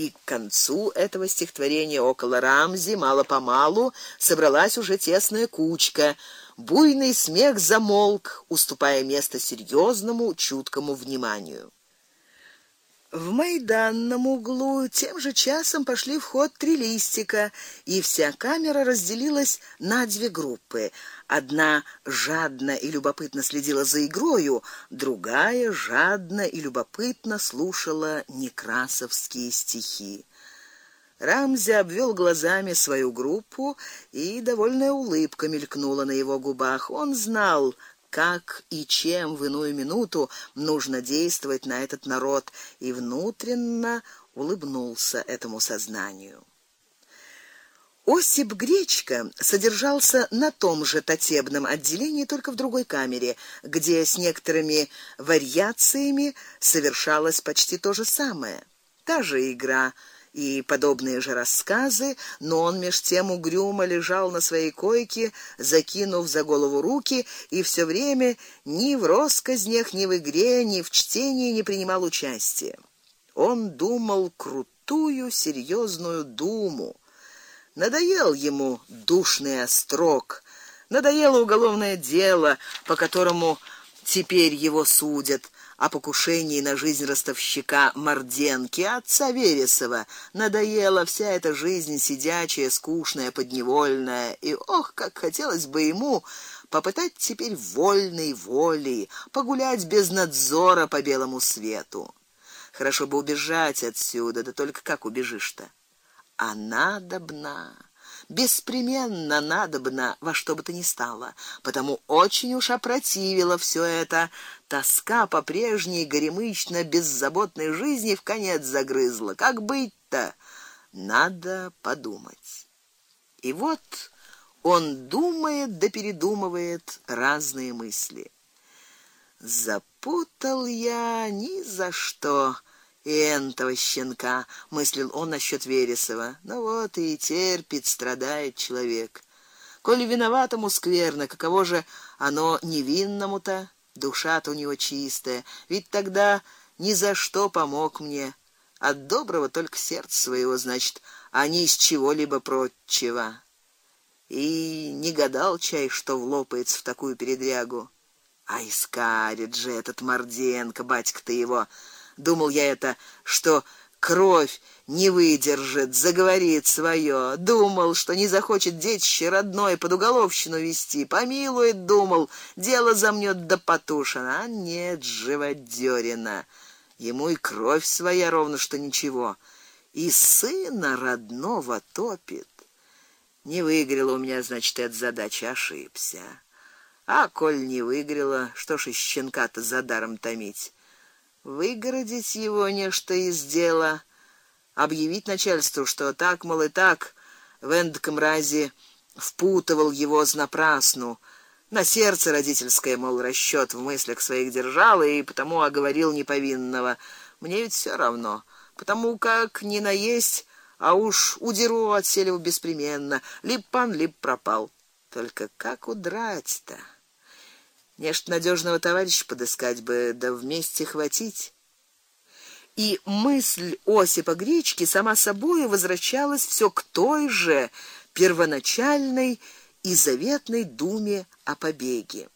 И к концу этого стихотворения около Рамзи мало-помалу собралась уже тесная кучка. Буйный смех замолк, уступая место серьезному, чуткому вниманию. В майданном углу тем же часом пошли в ход три листика, и вся камера разделилась на две группы. Одна жадно и любопытно следила за игрою, другая жадно и любопытно слушала некрасовские стихи. Рамзи обвел глазами свою группу, и довольная улыбка мелькнула на его губах. Он знал, как и чем в иную минуту нужно действовать на этот народ, и внутренно улыбнулся этому сознанию. Осип Гречка содержался на том же татебном отделении, только в другой камере, где с некоторыми вариациями совершалось почти то же самое. Та же игра и подобные же рассказы, но он меж тем угрюмо лежал на своей койке, закинув за голову руки, и все время ни в россказнях, ни в игре, ни в чтении не принимал участия. Он думал крутую, серьезную думу. Надоел ему душный острог, надоело уголовное дело, по которому теперь его судят о покушении на жизнь ростовщика Морденки отца Вересова. Надоела вся эта жизнь сидячая, скучная, подневольная, и ох, как хотелось бы ему попытать теперь вольной воли погулять без надзора по белому свету. Хорошо бы убежать отсюда, да только как убежишь-то? А надобно беспременно надобно во что бы то ни стало, потому очень уж опротивило все это. Тоска по прежней горемычно беззаботной жизни в конец загрызла. Как быть-то? Надо подумать. И вот он думает да передумывает разные мысли. Запутал я ни за что и этого щенка, мыслил он насчет Вересова. Ну вот и терпит, страдает человек. Коли виноватому скверно, каково же оно невинному-то? Душа-то у него чистая, ведь тогда ни за что помог мне. От доброго только сердце своего, значит, а не из чего-либо прочего. И не гадал чай, что влопается в такую передрягу. А искарит же этот Морденко, батька-то его Думал я это, что кровь не выдержит, заговорит свое. Думал, что не захочет детище родное под уголовщину вести, помилует, думал, дело замнёт до потушено. А нет, живодёрина. Ему и кровь своя ровно что ничего. И сына родного топит. Не выиграла у меня, значит, эта задача, ошибся. А коль не выиграла, что ж из щенка-то за даром томить? Выгородить его нечто из дела, объявить начальству, что так, мол, и так в эндком разе впутывал его знапрасну. На сердце родительское, мол, расчёт в мыслях своих держал и потому оговорил неповинного. Мне ведь все равно, потому как не наесть, а уж удеру от беспременно, либо пан, либо пропал. Только как удрать-то? Нечто надежного товарища подыскать бы, да вместе хватить. И мысль Осипа Гречки сама собой возвращалась все к той же первоначальной и заветной думе о побеге.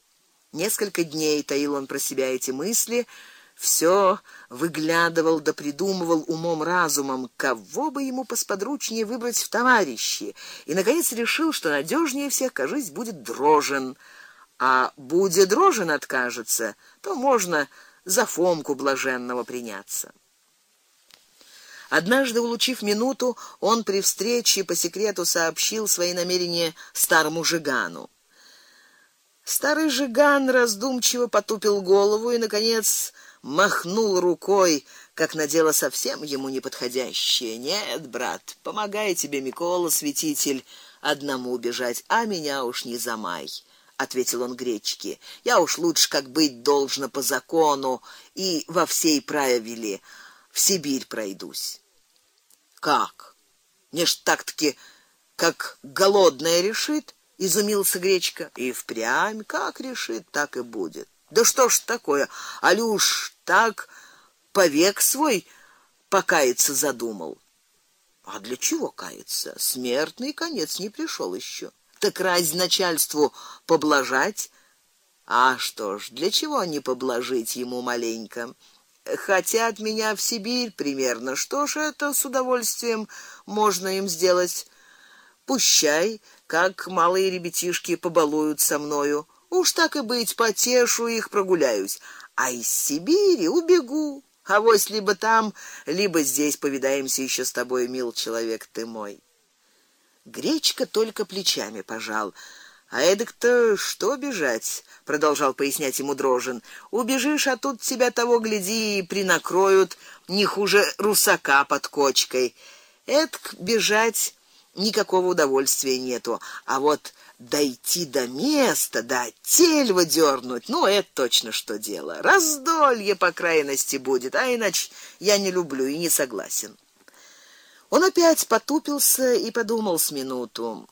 Несколько дней таил он про себя эти мысли, все выглядывал да придумывал умом-разумом, кого бы ему посподручнее выбрать в товарищи, и наконец решил, что надежнее всех, кажись, будет Дрожен а будет дрожен откажется, то можно за Фомку блаженного приняться. Однажды, улучив минуту, он при встрече по секрету сообщил свои намерения старому Жигану. Старый Жиган раздумчиво потупил голову и наконец махнул рукой, как на дело совсем ему неподходящее. Нет, брат, помогай тебе, Микола, святитель, одному убежать, а меня уж не замай ответил он гречке. Я уж лучше как быть должно по закону и во всей правиле в Сибирь пройдусь. Как? Не ж так-таки как голодная решит, изумился гречка. И впрямь как решит, так и будет. Да что ж такое? Алюш так повек свой покаяться задумал. А для чего каяться? Смертный конец не пришел еще. Так раз начальству поблажать? А что ж, для чего не поблажить ему маленько? Хотят меня в Сибирь примерно. Что ж, это с удовольствием можно им сделать. Пущай, как малые ребятишки побалуют со мною. Уж так и быть, потешу их, прогуляюсь, а из Сибири убегу. А вось либо там, либо здесь повидаемся еще с тобой, мил человек ты мой. Гречка только плечами пожал. А эдак-то что бежать, продолжал пояснять ему Дрожин. Убежишь, а тут тебя того гляди и принакроют не хуже русака под кочкой. Эдак бежать никакого удовольствия нету. А вот дойти до места, да тельво дернуть, ну это точно что дело. Раздолье по крайности будет, а иначе я не люблю и не согласен. Он опять потупился и подумал с минуту.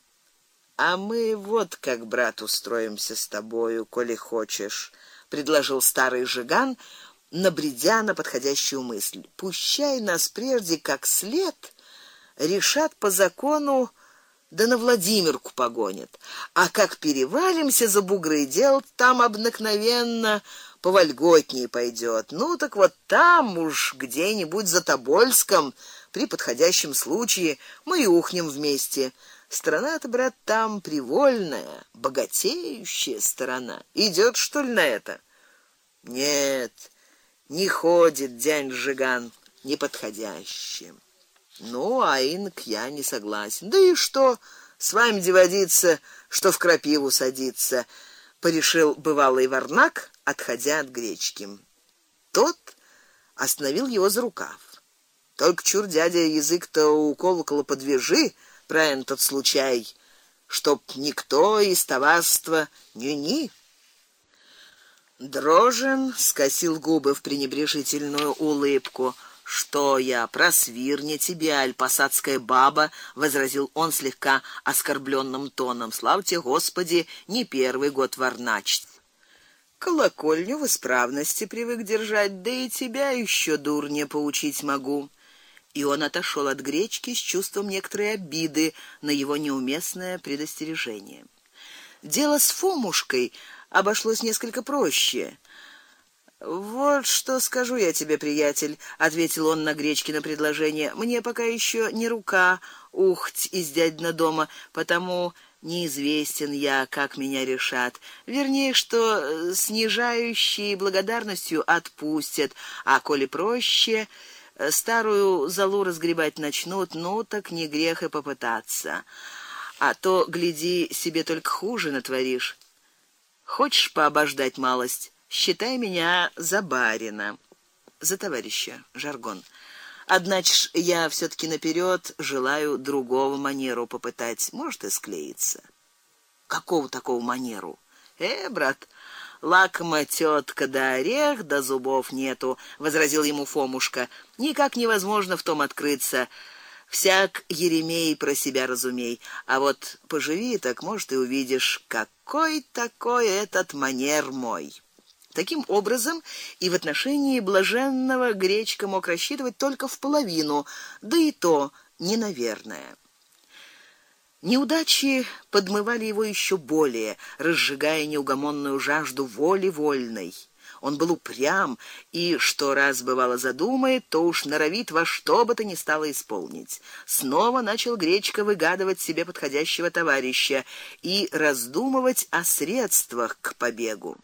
А мы вот как брат устроимся с тобою, коли хочешь, предложил старый жиган, набредя на подходящую мысль. Пущай нас прежде как след решат по закону да на Владимирку погонят. А как перевалимся за бугры, дел там обыкновенно повольготнее пойдет. Ну так вот там уж где-нибудь за Тобольском при подходящем случае мы и ухнем вместе. Страна-то, брат, там привольная, богатеющая сторона. Идет что ли на это? Нет, не ходит дянь Жиган, неподходящим. Ну, а инк я не согласен. Да и что? С вами деводиться, что в крапиву садиться, порешил бывалый варнак, отходя от гречки. Тот остановил его за рукав. Только чур дядя язык-то у колокола подвяжи про этот случай, чтоб никто из товарства не-ни. Дрожен скосил губы в пренебрежительную улыбку. Что я, просвирня тебе, альпасадская баба, возразил он слегка оскорбленным тоном. Славьте Господи, не первый год варначить. Колокольню в исправности привык держать, да и тебя еще дурне поучить могу. И он отошел от гречки с чувством некоторой обиды на его неуместное предостережение. Дело с Фомушкой обошлось несколько проще. Вот что скажу я тебе, приятель, ответил он на Гречкино предложение. Мне пока еще не рука ухть из дядьна дома, потому неизвестен я, как меня решат. Вернее, что снижающие благодарностью отпустят, а коли проще, старую залу разгребать начнут, ну так не грех и попытаться. А то гляди, себе только хуже натворишь. Хочешь пообождать малость? Считай меня за барина, за товарища, жаргон. Однако я все таки наперед желаю другого манеру попытать, может и склеится. Какого такого манеру? Э, брат, лакома тетка да орех, да зубов нету, возразил ему Фомушка. Никак невозможно в том открыться. Всяк Еремей про себя разумей, а вот поживи, так может и увидишь, какой такой этот манер мой. Таким образом, и в отношении блаженного гречка мог рассчитывать только в половину, да и то не наверное. Неудачи подмывали его еще более, разжигая неугомонную жажду воли вольной. Он был упрям и что раз бывало задумает, то уж норовит во что бы то ни стало исполнить. Снова начал Гречка выгадывать себе подходящего товарища и раздумывать о средствах к побегу.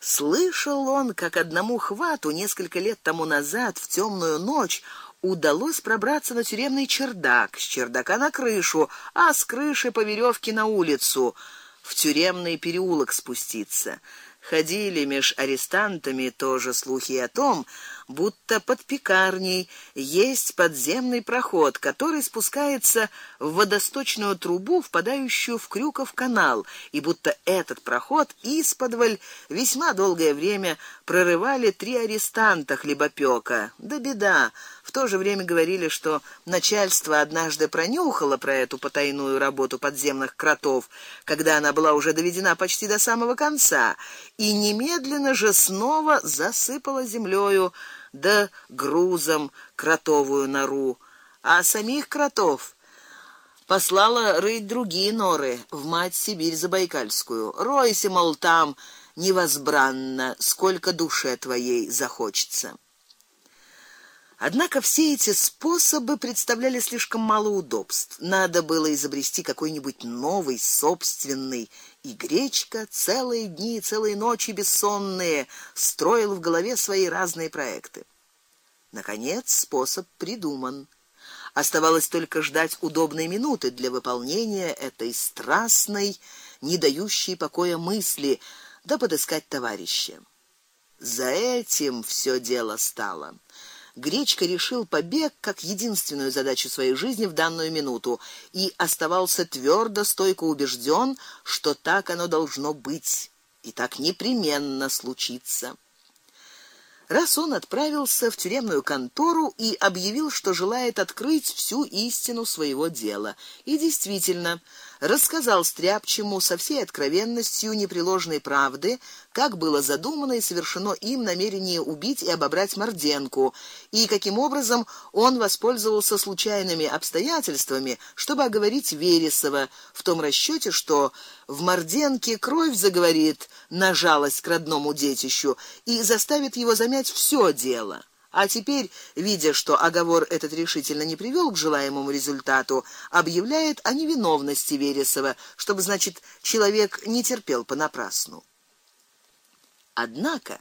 Слышал он, как одному хвату несколько лет тому назад в темную ночь удалось пробраться на тюремный чердак, с чердака на крышу, а с крыши по веревке на улицу, в тюремный переулок спуститься. Ходили меж арестантами тоже слухи о том, будто под пекарней есть подземный проход, который спускается в водосточную трубу, впадающую в Крюков канал, и будто этот проход исподволь весьма долгое время прорывали три арестанта хлебопека. Да беда, в то же время говорили, что начальство однажды пронюхало про эту потайную работу подземных кротов, когда она была уже доведена почти до самого конца, и немедленно же снова засыпало землею да грузом кротовую нору, а самих кротов послала рыть другие норы в мать Сибирь Забайкальскую. Ройся, мол, там невозбранно, сколько душе твоей захочется. Однако все эти способы представляли слишком мало удобств. Надо было изобрести какой-нибудь новый, собственный, и Гречка целые дни, целые ночи бессонные строил в голове свои разные проекты. Наконец, способ придуман. Оставалось только ждать удобной минуты для выполнения этой страстной, не дающей покоя мысли, да подыскать товарища. За этим все дело стало. Гречка решил побег как единственную задачу своей жизни в данную минуту и оставался твердо стойко убежден, что так оно должно быть и так непременно случится. Раз он отправился в тюремную контору и объявил, что желает открыть всю истину своего дела. И действительно, рассказал стряпчему со всей откровенностью непреложной правды, как было задумано и совершено им намерение убить и обобрать Морденку, и каким образом он воспользовался случайными обстоятельствами, чтобы оговорить Вересова в том расчёте, что в Морденке кровь заговорит на жалость к родному детищу и заставит его замять всё дело. А теперь, видя, что оговор этот решительно не привел к желаемому результату, объявляет о невиновности Вересова, чтобы, значит, человек не терпел понапрасну. Однако,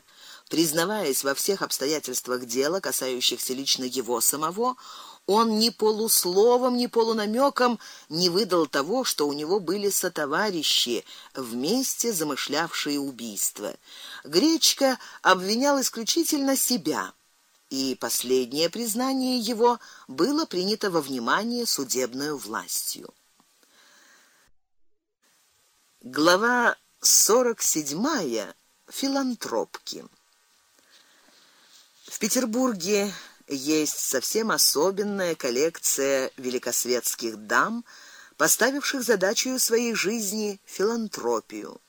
признаваясь во всех обстоятельствах дела, касающихся лично его самого, он ни полусловом, ни полунамеком не выдал того, что у него были сотоварищи, вместе замышлявшие убийство. Гречка обвинял исключительно себя и последнее признание его было принято во внимание судебной властью. Глава 47. Филантропки. В Петербурге есть совсем особенная коллекция великосветских дам, поставивших задачей своей жизни филантропию.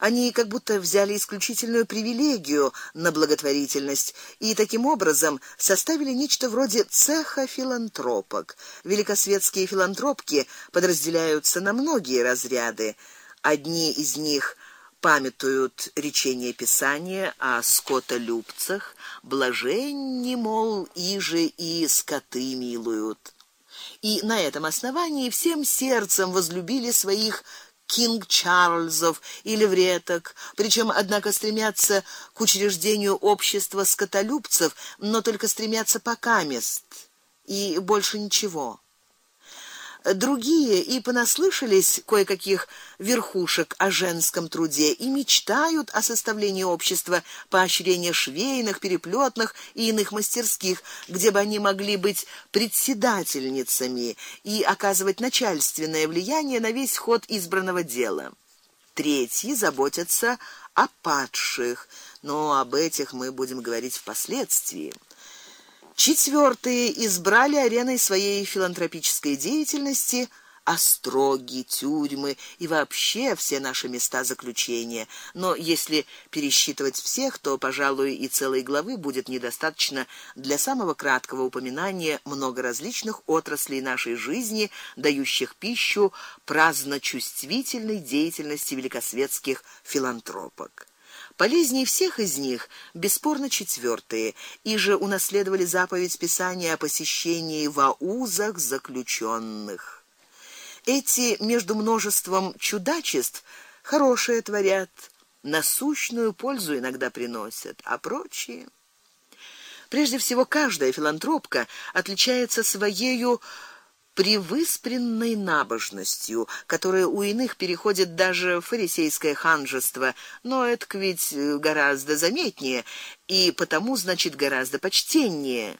Они как будто взяли исключительную привилегию на благотворительность и таким образом составили нечто вроде цеха филантропок. Великосветские филантропки подразделяются на многие разряды. Одни из них памятуют речение Писания о скотолюбцах, блаженни, мол, иже и скоты милуют. И на этом основании всем сердцем возлюбили своих Кинг Чарльзов или вреток, причем однако стремятся к учреждению общества скотолюбцев, но только стремятся пока мест и больше ничего. Другие и понаслышались кое-каких верхушек о женском труде и мечтают о составлении общества поощрения швейных, переплетных и иных мастерских, где бы они могли быть председательницами и оказывать начальственное влияние на весь ход избранного дела. Третьи заботятся о падших, но об этих мы будем говорить впоследствии. Четвертые избрали ареной своей филантропической деятельности остроги, тюрьмы и вообще все наши места заключения. Но если пересчитывать всех, то, пожалуй, и целой главы будет недостаточно для самого краткого упоминания много различных отраслей нашей жизни, дающих пищу праздно-чувствительной деятельности великосветских филантропок. Полезнее всех из них бесспорно четвертые, и же унаследовали заповедь Писания о посещении в аузах заключенных. Эти между множеством чудачеств хорошее творят, насущную пользу иногда приносят, а прочие Прежде всего, каждая филантропка отличается своею превыспренной набожностью, которая у иных переходит даже в фарисейское ханжество, но это ведь э, гораздо заметнее и потому, значит, гораздо почтеннее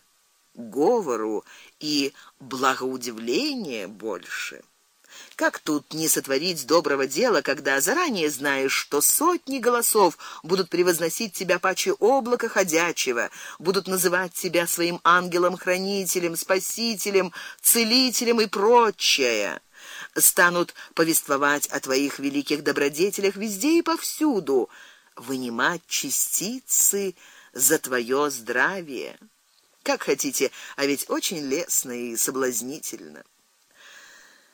говору и благоудивление больше. Как тут не сотворить доброго дела, когда заранее знаешь, что сотни голосов будут превозносить тебя паче облака ходячего, будут называть тебя своим ангелом-хранителем, спасителем, целителем и прочее станут повествовать о твоих великих добродетелях везде и повсюду, вынимать частицы за твое здравие. Как хотите, а ведь очень лестно и соблазнительно.